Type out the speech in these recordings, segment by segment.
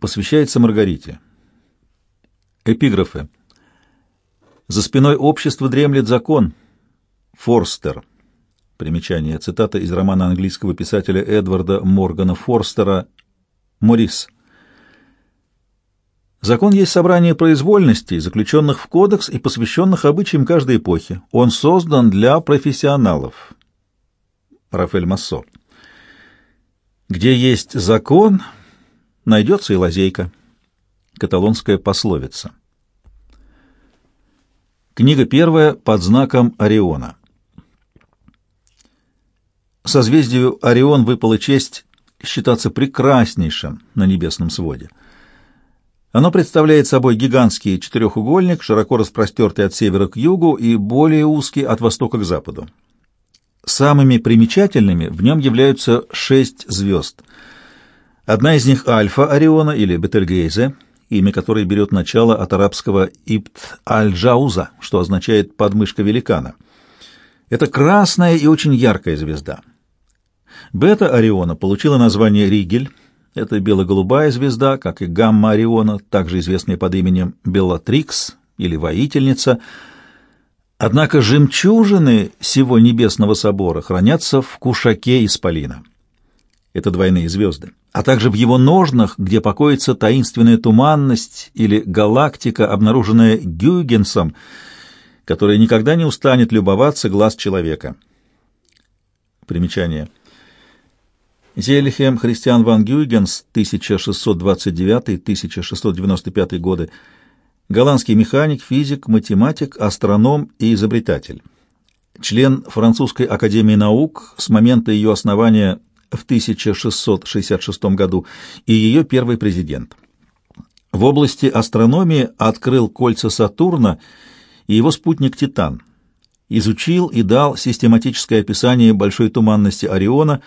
посвящается Маргарите. Эпиграфы. За спиной общества дремлет закон. Форстер. Примечание. Цитата из романа английского писателя Эдварда Моргана Форстера «Морис». Закон есть собрание произвольностей, заключенных в кодекс и посвященных обычаям каждой эпохи. Он создан для профессионалов. Рафаэль Массо. Где есть закон, найдется и лазейка. Каталонская пословица. Книга первая под знаком Ориона. Созвездию Орион выпала честь считаться прекраснейшим на небесном своде. Оно представляет собой гигантский четырехугольник, широко распростертый от севера к югу и более узкий от востока к западу. Самыми примечательными в нем являются шесть звезд. Одна из них Альфа Ориона или Бетельгейзе, имя которой берет начало от арабского Ибт Аль-Джауза, что означает «подмышка великана». Это красная и очень яркая звезда. Бета Ориона получила название Ригель. Это бело-голубая звезда, как и гамма Ориона, также известная под именем Беллатрикс или Воительница – Однако жемчужины всего небесного собора хранятся в кушаке Исполина. Это двойные звезды. А также в его ножнах, где покоится таинственная туманность или галактика, обнаруженная Гюйгенсом, которая никогда не устанет любоваться глаз человека. Примечание. Зельхем Христиан ван Гюйгенс, 1629-1695 годы, голландский механик, физик, математик, астроном и изобретатель. Член Французской академии наук с момента ее основания в 1666 году и ее первый президент. В области астрономии открыл кольца Сатурна и его спутник Титан. Изучил и дал систематическое описание большой туманности Ориона,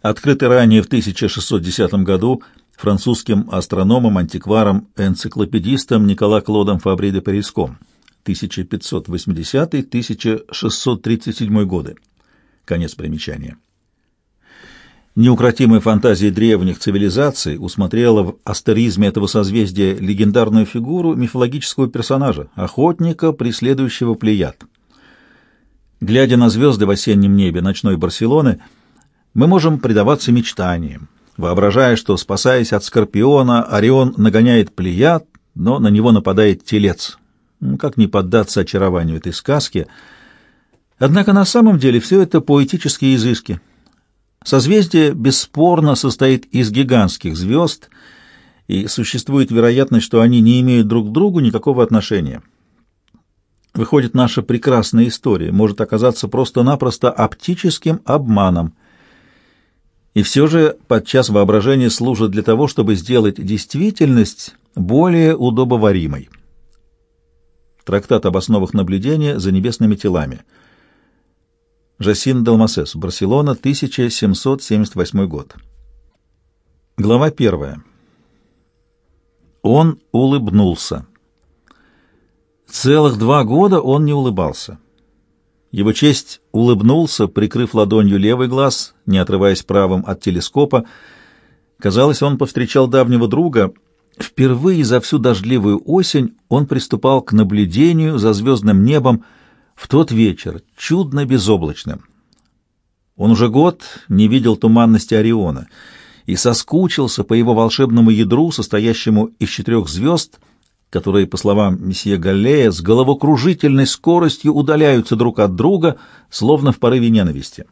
открытой ранее в 1610 году французским астрономом, антикваром, энциклопедистом Никола Клодом Фабри де Париском 1580-1637 годы. Конец примечания. Неукротимая фантазия древних цивилизаций усмотрела в астеризме этого созвездия легендарную фигуру мифологического персонажа, охотника, преследующего плеяд. Глядя на звезды в осеннем небе ночной Барселоны, мы можем предаваться мечтаниям, воображая, что, спасаясь от Скорпиона, Орион нагоняет Плеяд, но на него нападает Телец. Ну, как не поддаться очарованию этой сказки? Однако на самом деле все это поэтические изыски. Созвездие бесспорно состоит из гигантских звезд, и существует вероятность, что они не имеют друг к другу никакого отношения. Выходит, наша прекрасная история может оказаться просто-напросто оптическим обманом – и все же подчас воображение служит для того, чтобы сделать действительность более удобоваримой. Трактат об основах наблюдения за небесными телами. Жасин Далмасес, Барселона, 1778 год. Глава первая. Он улыбнулся. Целых два года он не улыбался. Его честь улыбнулся, прикрыв ладонью левый глаз, не отрываясь правым от телескопа. Казалось, он повстречал давнего друга. Впервые за всю дождливую осень он приступал к наблюдению за звездным небом в тот вечер, чудно безоблачным. Он уже год не видел туманности Ориона и соскучился по его волшебному ядру, состоящему из четырех звезд — которые, по словам месье Галлея, с головокружительной скоростью удаляются друг от друга, словно в порыве ненависти.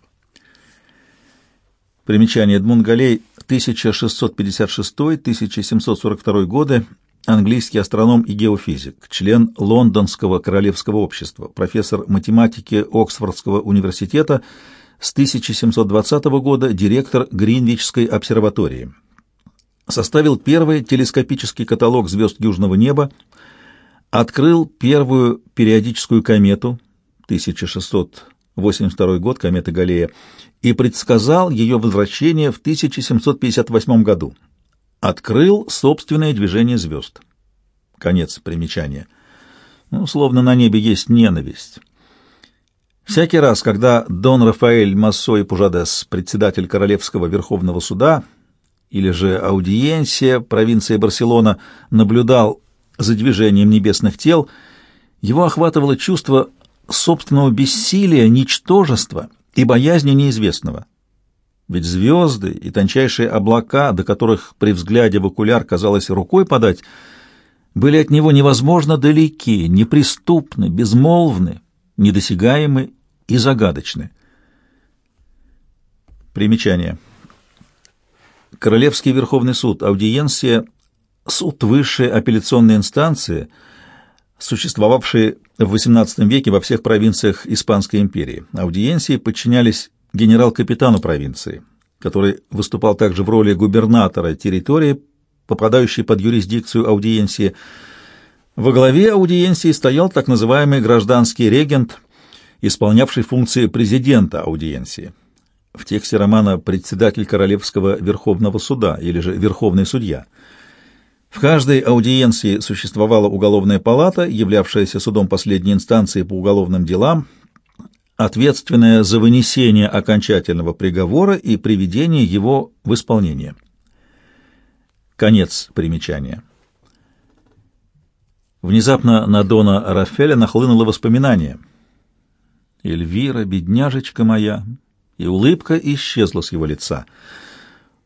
Примечание Эдмунд Галлей, 1656-1742 годы, английский астроном и геофизик, член Лондонского королевского общества, профессор математики Оксфордского университета, с 1720 года директор Гринвичской обсерватории составил первый телескопический каталог звезд южного неба, открыл первую периодическую комету 1682 год, комета Галлея, и предсказал ее возвращение в 1758 году. Открыл собственное движение звезд. Конец примечания. Ну, словно на небе есть ненависть. Всякий раз, когда Дон Рафаэль Массо и Пужадес, председатель Королевского Верховного Суда, или же аудиенсия провинции Барселона, наблюдал за движением небесных тел, его охватывало чувство собственного бессилия, ничтожества и боязни неизвестного. Ведь звезды и тончайшие облака, до которых при взгляде в окуляр казалось рукой подать, были от него невозможно далеки, неприступны, безмолвны, недосягаемы и загадочны. Примечание. Королевский Верховный суд, аудиенция, суд высшей апелляционной инстанции, существовавший в XVIII веке во всех провинциях Испанской империи. Аудиенции подчинялись генерал-капитану провинции, который выступал также в роли губернатора территории, попадающей под юрисдикцию аудиенции. Во главе аудиенции стоял так называемый гражданский регент, исполнявший функции президента аудиенции. В тексте романа «Председатель Королевского Верховного Суда» или же «Верховный судья». В каждой аудиенции существовала уголовная палата, являвшаяся судом последней инстанции по уголовным делам, ответственная за вынесение окончательного приговора и приведение его в исполнение. Конец примечания. Внезапно на Дона Рафеля нахлынуло воспоминание. «Эльвира, бедняжечка моя!» И улыбка исчезла с его лица.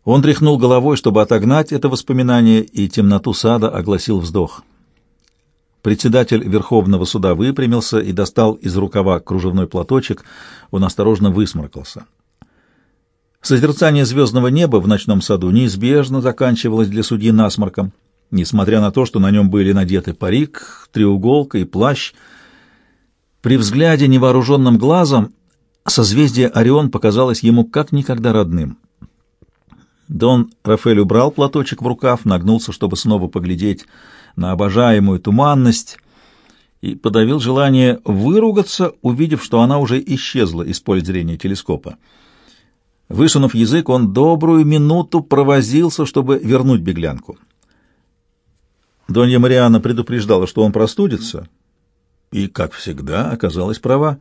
Он тряхнул головой, чтобы отогнать это воспоминание, и темноту сада огласил вздох. Председатель Верховного суда выпрямился и достал из рукава кружевной платочек. Он осторожно высморкался. Созерцание звездного неба в ночном саду неизбежно заканчивалось для судьи насморком, несмотря на то, что на нем были надеты парик, треуголка и плащ. При взгляде невооруженным глазом созвездие Орион показалось ему как никогда родным. Дон Рафаэль убрал платочек в рукав, нагнулся, чтобы снова поглядеть на обожаемую туманность и подавил желание выругаться, увидев, что она уже исчезла из поля зрения телескопа. Высунув язык, он добрую минуту провозился, чтобы вернуть беглянку. Донья Мариана предупреждала, что он простудится, и, как всегда, оказалась права.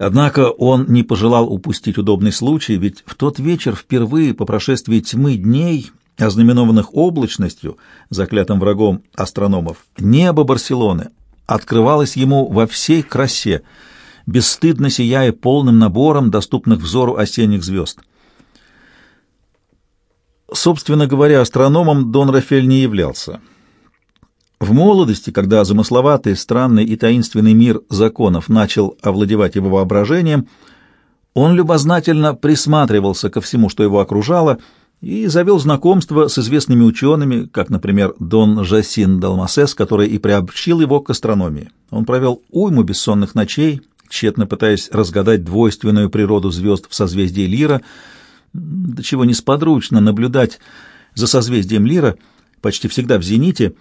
Однако он не пожелал упустить удобный случай, ведь в тот вечер впервые по прошествии тьмы дней ознаменованных облачностью, заклятым врагом астрономов, небо Барселоны открывалось ему во всей красе, бесстыдно сияя полным набором доступных взору осенних звезд. Собственно говоря, астрономом Дон Рафель не являлся. В молодости, когда замысловатый, странный и таинственный мир законов начал овладевать его воображением, он любознательно присматривался ко всему, что его окружало, и завел знакомство с известными учеными, как, например, Дон Жасин Далмасес, который и приобщил его к астрономии. Он провел уйму бессонных ночей, тщетно пытаясь разгадать двойственную природу звезд в созвездии Лира, до чего несподручно наблюдать за созвездием Лира, почти всегда в зените,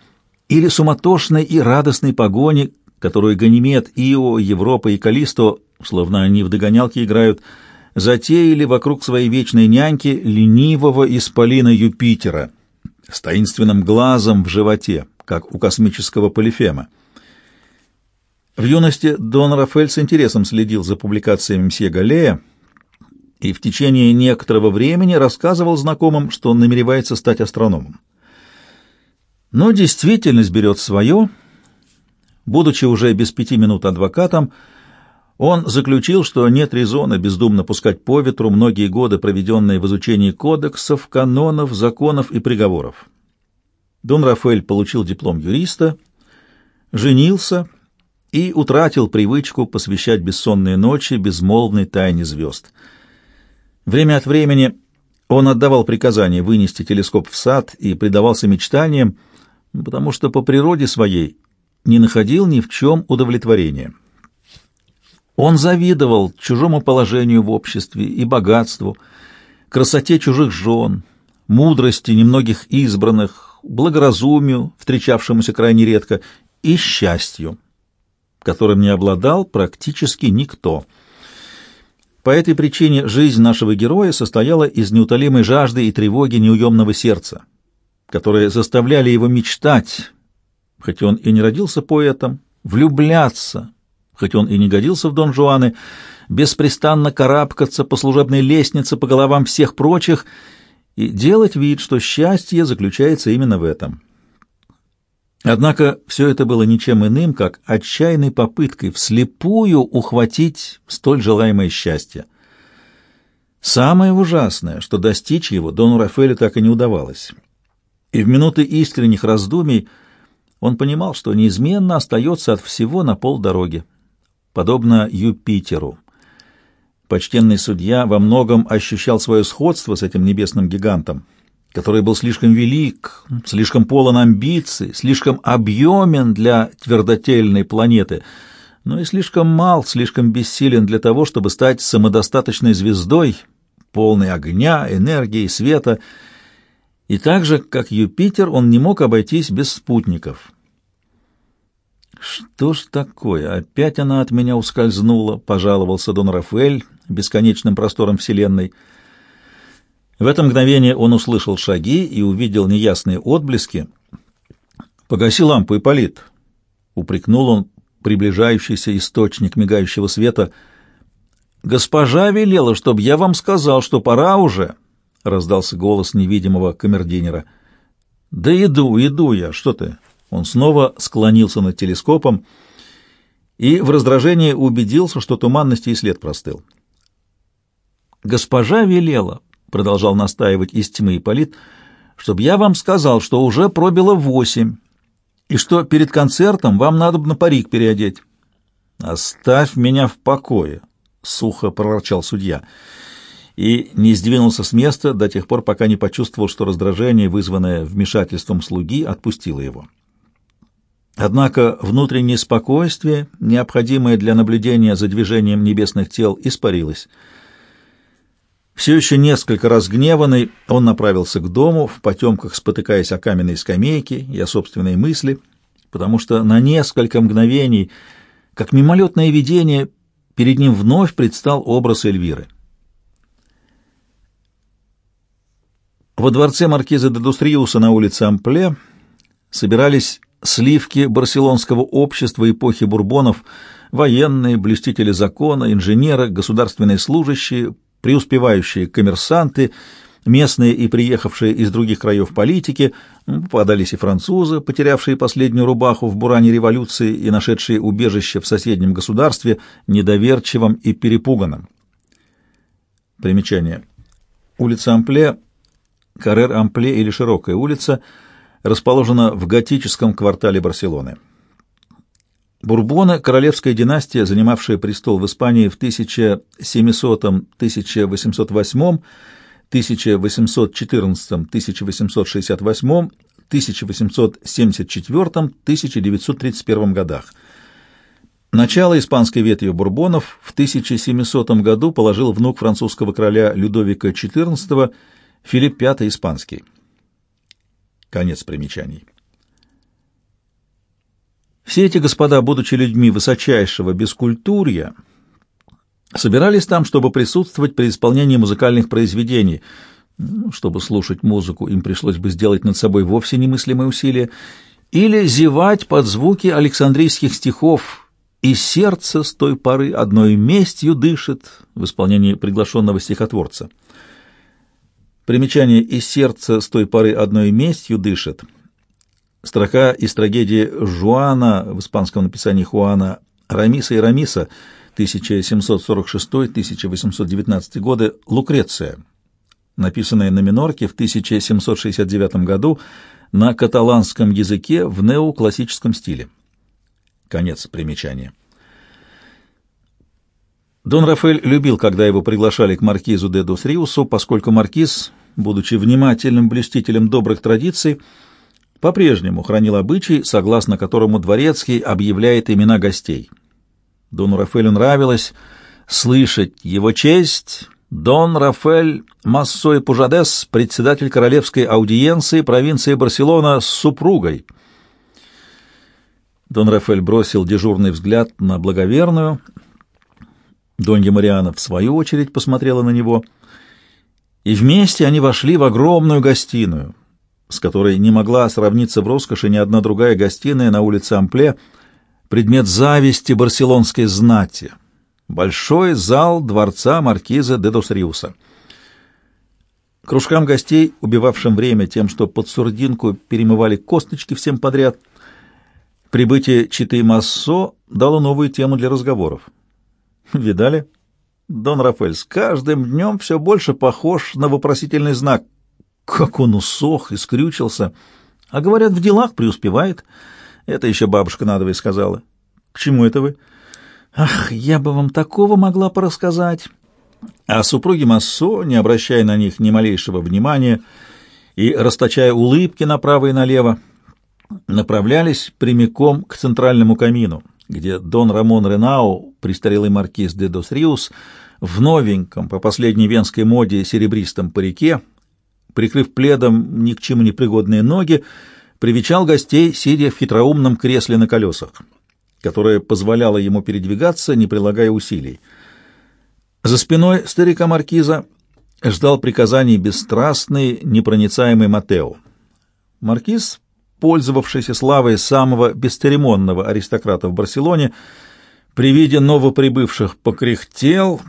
или суматошной и радостной погони, которую Ганимед, Ио, Европа и Калисто, словно они в догонялки играют, — затеяли вокруг своей вечной няньки ленивого исполина Юпитера с таинственным глазом в животе, как у космического полифема. В юности Дон Рафаэль с интересом следил за публикациями мсье Галлея и в течение некоторого времени рассказывал знакомым, что он намеревается стать астрономом. Но действительность берет свое. Будучи уже без пяти минут адвокатом, он заключил, что нет резона бездумно пускать по ветру многие годы, проведенные в изучении кодексов, канонов, законов и приговоров. Дон Рафаэль получил диплом юриста, женился и утратил привычку посвящать бессонные ночи безмолвной тайне звезд. Время от времени он отдавал приказание вынести телескоп в сад и предавался мечтаниям, потому что по природе своей не находил ни в чем удовлетворения. Он завидовал чужому положению в обществе и богатству, красоте чужих жен, мудрости немногих избранных, благоразумию, встречавшемуся крайне редко, и счастью, которым не обладал практически никто. По этой причине жизнь нашего героя состояла из неутолимой жажды и тревоги неуемного сердца, которые заставляли его мечтать, хоть он и не родился поэтом, влюбляться, хоть он и не годился в Дон Жуаны, беспрестанно карабкаться по служебной лестнице по головам всех прочих и делать вид, что счастье заключается именно в этом. Однако все это было ничем иным, как отчаянной попыткой вслепую ухватить столь желаемое счастье. Самое ужасное, что достичь его Дону Рафаэлю так и не удавалось. И в минуты искренних раздумий он понимал, что неизменно остается от всего на полдороги, подобно Юпитеру. Почтенный судья во многом ощущал свое сходство с этим небесным гигантом, который был слишком велик, слишком полон амбиций, слишком объемен для твердотельной планеты, но и слишком мал, слишком бессилен для того, чтобы стать самодостаточной звездой, полной огня, энергии, света. И так же, как Юпитер, он не мог обойтись без спутников. «Что ж такое? Опять она от меня ускользнула», — пожаловался Дон Рафаэль бесконечным простором Вселенной. В это мгновение он услышал шаги и увидел неясные отблески. «Погаси лампу, Ипполит!» — упрекнул он приближающийся источник мигающего света. «Госпожа велела, чтобы я вам сказал, что пора уже!» — раздался голос невидимого камердинера. «Да иду, иду я, что ты?» Он снова склонился над телескопом и в раздражении убедился, что туманности и след простыл. «Госпожа велела», — продолжал настаивать из тьмы Ипполит, — «чтобы я вам сказал, что уже пробило восемь, и что перед концертом вам надо на парик переодеть». «Оставь меня в покое», — сухо проворчал судья, и не сдвинулся с места до тех пор, пока не почувствовал, что раздражение, вызванное вмешательством слуги, отпустило его. Однако внутреннее спокойствие, необходимое для наблюдения за движением небесных тел, испарилось — все еще несколько разгневанный, он направился к дому, в потемках спотыкаясь о каменные скамейки и о собственные мысли, потому что на несколько мгновений, как мимолетное видение, перед ним вновь предстал образ Эльвиры. Во дворце маркиза де Дустриуса на улице Ампле собирались сливки барселонского общества эпохи бурбонов, военные, блюстители закона, инженеры, государственные служащие, преуспевающие коммерсанты, местные и приехавшие из других краев политики, попадались и французы, потерявшие последнюю рубаху в буране революции и нашедшие убежище в соседнем государстве, недоверчивом и перепуганном. Примечание. Улица Ампле, Каррер Ампле или Широкая улица, расположена в готическом квартале Барселоны. Бурбоны — королевская династия, занимавшая престол в Испании в 1700, 1808, 1814, 1868, 1874, 1931 годах. Начало испанской ветви бурбонов в 1700 году положил внук французского короля Людовика XIV Филипп V Испанский. Конец примечаний. Все эти господа, будучи людьми высочайшего бескультурья, собирались там, чтобы присутствовать при исполнении музыкальных произведений. Ну, чтобы слушать музыку, им пришлось бы сделать над собой вовсе немыслимые усилия, или зевать под звуки александрийских стихов «И сердце с той поры одной местью дышит» в исполнении приглашенного стихотворца. Примечание «И сердце с той поры одной местью дышит» Строка из трагедии Жуана в испанском написании Хуана Рамиса и Рамиса 1746-1819 годы Лукреция, написанная на минорке в 1769 году на каталанском языке в неоклассическом стиле. Конец примечания. Дон Рафаэль любил, когда его приглашали к маркизу де Дусриусу, поскольку маркиз, будучи внимательным блюстителем добрых традиций, по-прежнему хранил обычай, согласно которому дворецкий объявляет имена гостей. Дону Рафаэлю нравилось слышать его честь Дон Рафаэль Массой Пужадес, председатель королевской аудиенции провинции Барселона с супругой. Дон Рафаэль бросил дежурный взгляд на благоверную. Донья Мариана, в свою очередь, посмотрела на него. И вместе они вошли в огромную гостиную, с которой не могла сравниться в роскоши ни одна другая гостиная на улице Ампле, предмет зависти барселонской знати. Большой зал дворца маркиза де Досриуса. Кружкам гостей, убивавшим время тем, что под сурдинку перемывали косточки всем подряд, прибытие Читы Массо дало новую тему для разговоров. «Видали?» Дон Рафаэль с каждым днем все больше похож на вопросительный знак. Как он усох и скрючился. А говорят, в делах преуспевает. Это еще бабушка надвое сказала. К чему это вы? Ах, я бы вам такого могла порассказать. А супруги Массо, не обращая на них ни малейшего внимания и расточая улыбки направо и налево, направлялись прямиком к центральному камину, где Дон Рамон Ренау, престарелый маркиз де Дос Риус, в новеньком, по последней венской моде, серебристом парике, прикрыв пледом ни к чему не пригодные ноги, привечал гостей, сидя в хитроумном кресле на колесах, которое позволяло ему передвигаться, не прилагая усилий. За спиной старика Маркиза ждал приказаний бесстрастный, непроницаемый Матео. Маркиз, пользовавшийся славой самого бесцеремонного аристократа в Барселоне, при виде новоприбывших покряхтел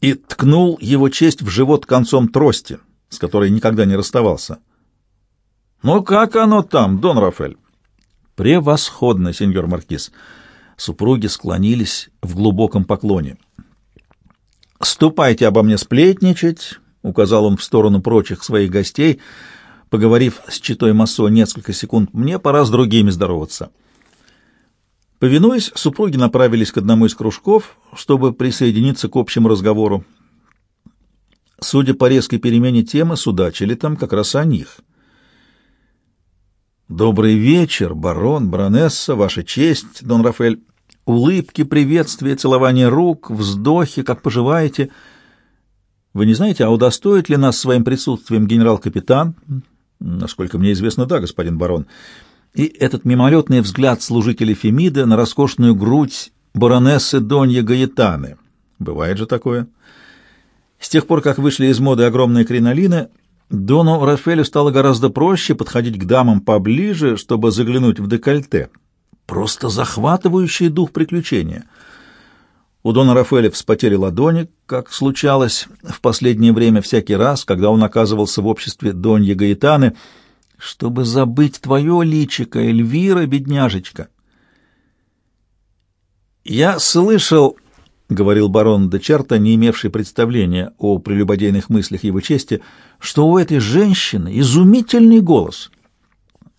и ткнул его честь в живот концом трости, с которой никогда не расставался. «Ну как оно там, Дон Рафель?» «Превосходно, сеньор Маркиз!» Супруги склонились в глубоком поклоне. «Ступайте обо мне сплетничать», — указал он в сторону прочих своих гостей, поговорив с читой Массо несколько секунд, — «мне пора с другими здороваться». Повинуясь, супруги направились к одному из кружков, чтобы присоединиться к общему разговору. Судя по резкой перемене темы, судачили там как раз о них. «Добрый вечер, барон, баронесса, ваша честь, Дон Рафаэль. Улыбки, приветствия, целование рук, вздохи, как поживаете? Вы не знаете, а удостоит ли нас своим присутствием генерал-капитан?» «Насколько мне известно, да, господин барон» и этот мимолетный взгляд служителей Фемиды на роскошную грудь баронессы Донья Гаэтаны. Бывает же такое. С тех пор, как вышли из моды огромные кринолины, Дону Рафелю стало гораздо проще подходить к дамам поближе, чтобы заглянуть в декольте. Просто захватывающий дух приключения. У Дона Рафаэля вспотели ладони, как случалось в последнее время всякий раз, когда он оказывался в обществе Донья Гаэтаны — чтобы забыть твое личико, Эльвира, бедняжечка. «Я слышал, — говорил барон де Чарта, не имевший представления о прелюбодейных мыслях его чести, — что у этой женщины изумительный голос».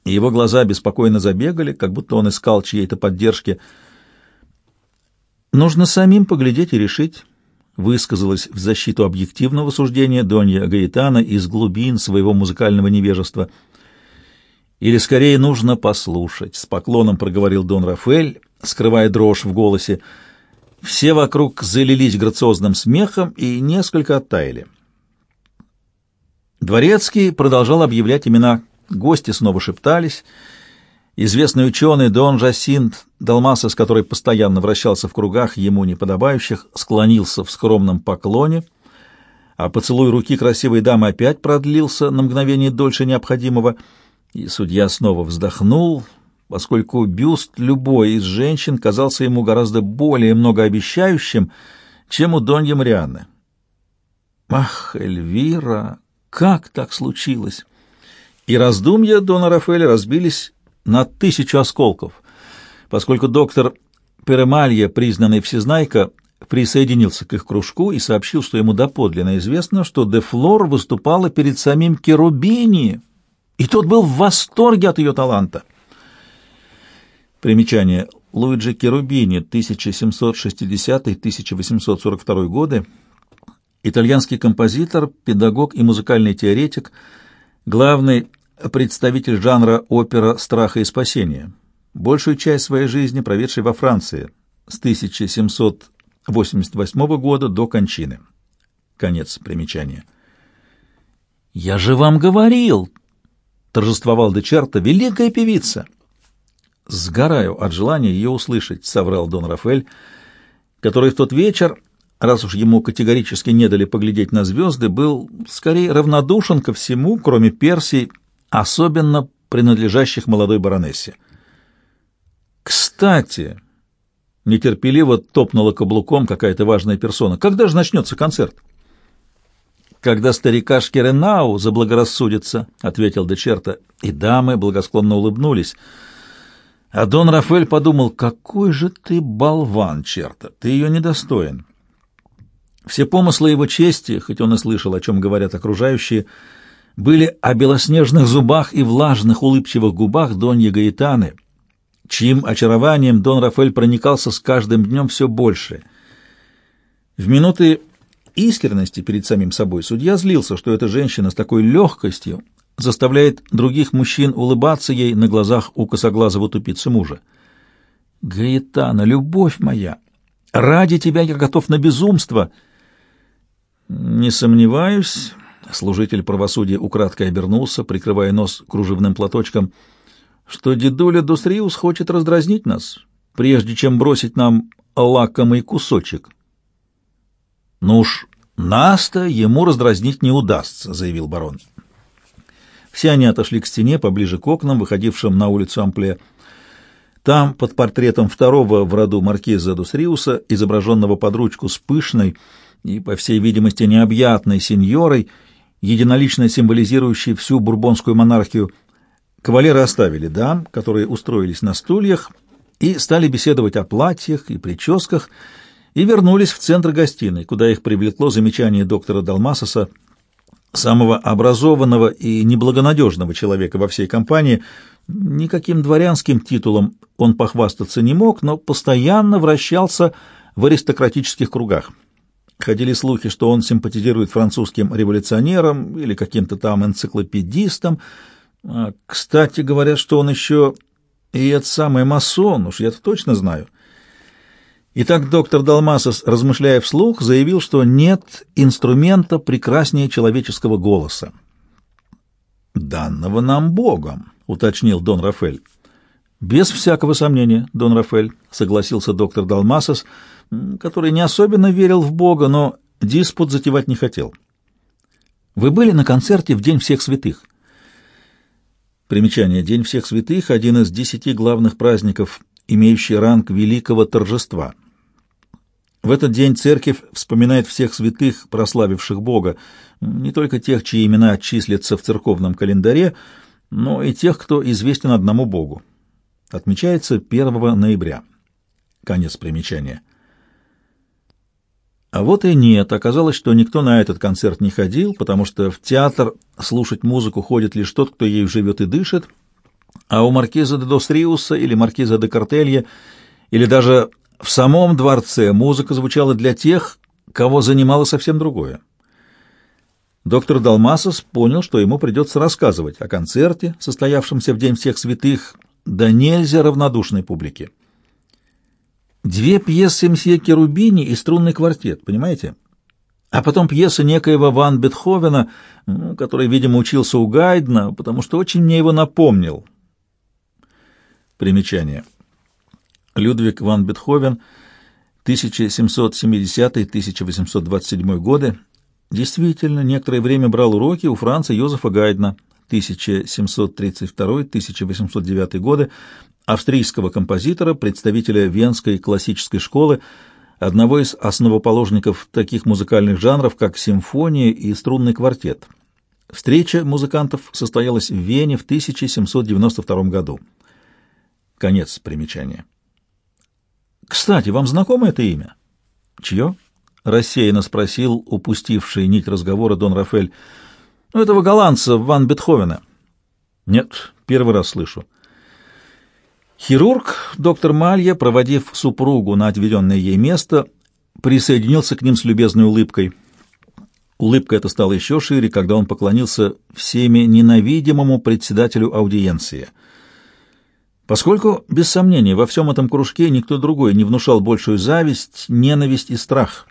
Его глаза беспокойно забегали, как будто он искал чьей-то поддержки. «Нужно самим поглядеть и решить», — высказалась в защиту объективного суждения Донья Гаэтана из глубин своего музыкального невежества — или, скорее, нужно послушать, — с поклоном проговорил Дон Рафаэль, скрывая дрожь в голосе. Все вокруг залились грациозным смехом и несколько оттаяли. Дворецкий продолжал объявлять имена. Гости снова шептались. Известный ученый Дон Жасинт Далмасос, который постоянно вращался в кругах ему неподобающих, склонился в скромном поклоне, а поцелуй руки красивой дамы опять продлился на мгновение дольше необходимого — и судья снова вздохнул, поскольку бюст любой из женщин казался ему гораздо более многообещающим, чем у Донья Марианны. Ах, Эльвира, как так случилось? И раздумья Дона Рафаэля разбились на тысячу осколков, поскольку доктор Перемалья, признанный всезнайка, присоединился к их кружку и сообщил, что ему доподлинно известно, что де Флор выступала перед самим Керубини, и тот был в восторге от ее таланта. Примечание. Луиджи Керубини, 1760-1842 годы, итальянский композитор, педагог и музыкальный теоретик, главный представитель жанра опера «Страха и спасения», большую часть своей жизни проведший во Франции с 1788 года до кончины. Конец примечания. «Я же вам говорил!» торжествовал Дечерта, великая певица. Сгораю от желания ее услышать, соврал Дон Рафаэль, который в тот вечер, раз уж ему категорически не дали поглядеть на звезды, был скорее равнодушен ко всему, кроме Персии, особенно принадлежащих молодой баронессе. Кстати, нетерпеливо топнула каблуком какая-то важная персона. Когда же начнется концерт? когда старикашки Ренау заблагорассудится, — ответил Дечерта, и дамы благосклонно улыбнулись. А Дон Рафаэль подумал, какой же ты болван, черта, ты ее недостоин. Все помыслы его чести, хоть он и слышал, о чем говорят окружающие, были о белоснежных зубах и влажных улыбчивых губах Донья Гаитаны, чьим очарованием Дон Рафаэль проникался с каждым днем все больше. В минуты искренности перед самим собой судья злился, что эта женщина с такой легкостью заставляет других мужчин улыбаться ей на глазах у косоглазого тупицы мужа. «Гаэтана, любовь моя, ради тебя я готов на безумство!» «Не сомневаюсь», — служитель правосудия украдкой обернулся, прикрывая нос кружевным платочком, «что дедуля Дусриус хочет раздразнить нас, прежде чем бросить нам лакомый кусочек». «Ну уж нас-то ему раздразнить не удастся», — заявил барон. Все они отошли к стене, поближе к окнам, выходившим на улицу Ампле. Там, под портретом второго в роду маркиза Дусриуса, изображенного под ручку с пышной и, по всей видимости, необъятной сеньорой, единолично символизирующей всю бурбонскую монархию, кавалеры оставили дам, которые устроились на стульях, и стали беседовать о платьях и прическах, и вернулись в центр гостиной, куда их привлекло замечание доктора Далмасоса, самого образованного и неблагонадежного человека во всей компании. Никаким дворянским титулом он похвастаться не мог, но постоянно вращался в аристократических кругах. Ходили слухи, что он симпатизирует французским революционерам или каким-то там энциклопедистам. А, кстати, говорят, что он еще и этот самый масон, уж я-то точно знаю — Итак, доктор Далмасос, размышляя вслух, заявил, что нет инструмента прекраснее человеческого голоса. «Данного нам Богом», — уточнил Дон Рафель. «Без всякого сомнения, Дон Рафель», — согласился доктор Далмасос, который не особенно верил в Бога, но диспут затевать не хотел. «Вы были на концерте в День всех святых?» Примечание. День всех святых — один из десяти главных праздников, имеющий ранг великого торжества — в этот день церковь вспоминает всех святых, прославивших Бога, не только тех, чьи имена числятся в церковном календаре, но и тех, кто известен одному Богу. Отмечается 1 ноября. Конец примечания. А вот и нет. Оказалось, что никто на этот концерт не ходил, потому что в театр слушать музыку ходит лишь тот, кто ею живет и дышит, а у маркиза де Достриуса или маркиза де Картелье или даже в самом дворце музыка звучала для тех, кого занимало совсем другое. Доктор Далмасос понял, что ему придется рассказывать о концерте, состоявшемся в День всех святых, да нельзя равнодушной публике. Две пьесы мсье Керубини и струнный квартет, понимаете? А потом пьеса некоего Ван Бетховена, который, видимо, учился у Гайдна, потому что очень мне его напомнил. Примечание. Людвиг ван Бетховен, 1770-1827 годы, действительно некоторое время брал уроки у Франца Йозефа Гайдна, 1732-1809 годы, австрийского композитора, представителя Венской классической школы, одного из основоположников таких музыкальных жанров, как симфония и струнный квартет. Встреча музыкантов состоялась в Вене в 1792 году. Конец примечания. Кстати, вам знакомо это имя? Чье? Рассеянно спросил упустивший нить разговора Дон Рафель. Ну, этого голландца Ван Бетховена. Нет, первый раз слышу. Хирург, доктор Малья, проводив супругу на отведенное ей место, присоединился к ним с любезной улыбкой. Улыбка эта стала еще шире, когда он поклонился всеми ненавидимому председателю аудиенции — Поскольку, без сомнения, во всем этом кружке никто другой не внушал большую зависть, ненависть и страх.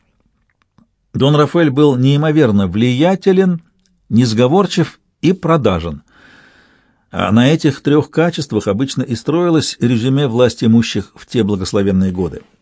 Дон Рафаэль был неимоверно влиятелен, несговорчив и продажен. А на этих трех качествах обычно и строилось резюме власти имущих в те благословенные годы.